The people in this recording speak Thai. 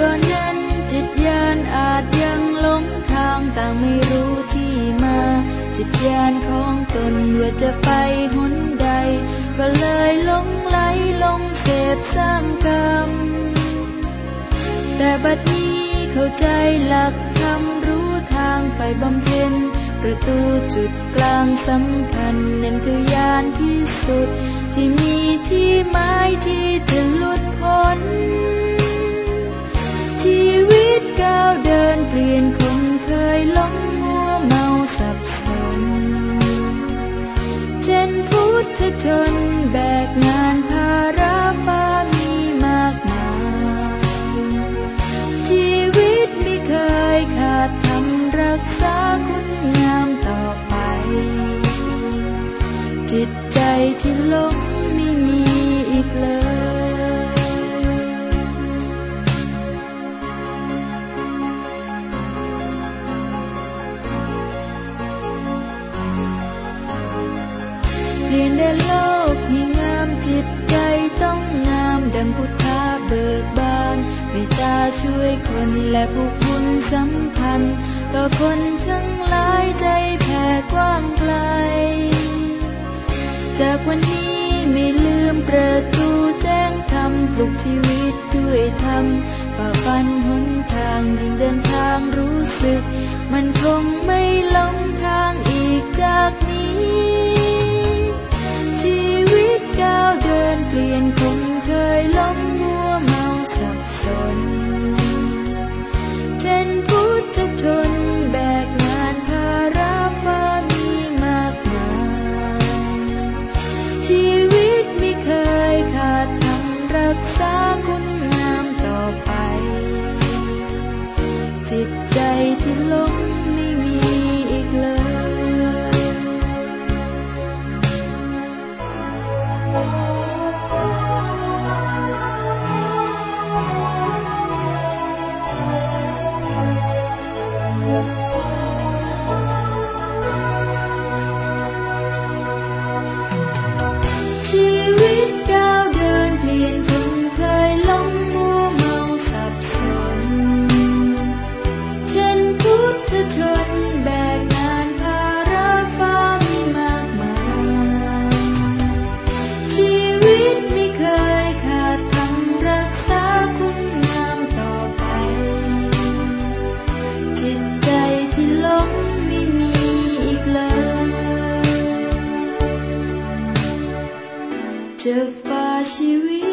ก่อนนั้นจิตยานอาจยังหลงทางต่างไม่รู้ที่มา จิตยานของตนว่าจะไปหนใด ก็เลยลงไหลลงเสพสร้างกรรม แต่บัดนี้เข้าใจหลักธรรมรู้ทางไปบำเพ็ญประตูจุดกลางสำคัญเน้นคือยานที่สุด ที่มีที่หมายที่จะ พุทชนแบกงานภาระฟ้ามีมากมาย ชีวิตไม่เคยขาดทำรักษาคุณงามต่อไป จิตใจที่หลงไม่มีอีกเลย เปลี่ยนแดนโลกให้งามจิตใจต้องงามดังพุทธาเบิกบานเมตตาช่วยคนและผู้คุณสัมพันธ์ ต่อคนทั้งหลายใจแผ่กว้างไกล จากวันนี้ไม่ลืมประตูแจ้งธรรมปลุกชีวิตด้วยธรรมฝ่าฟันหนทางยิ่งเดินทางรู้สึก มันคงไม่หลงท ชีวิตไม่เคยขาดทำรักษาคุณงามต่อไป จิตใจที่หลงไม่มีอี จะฝ่าชีวิ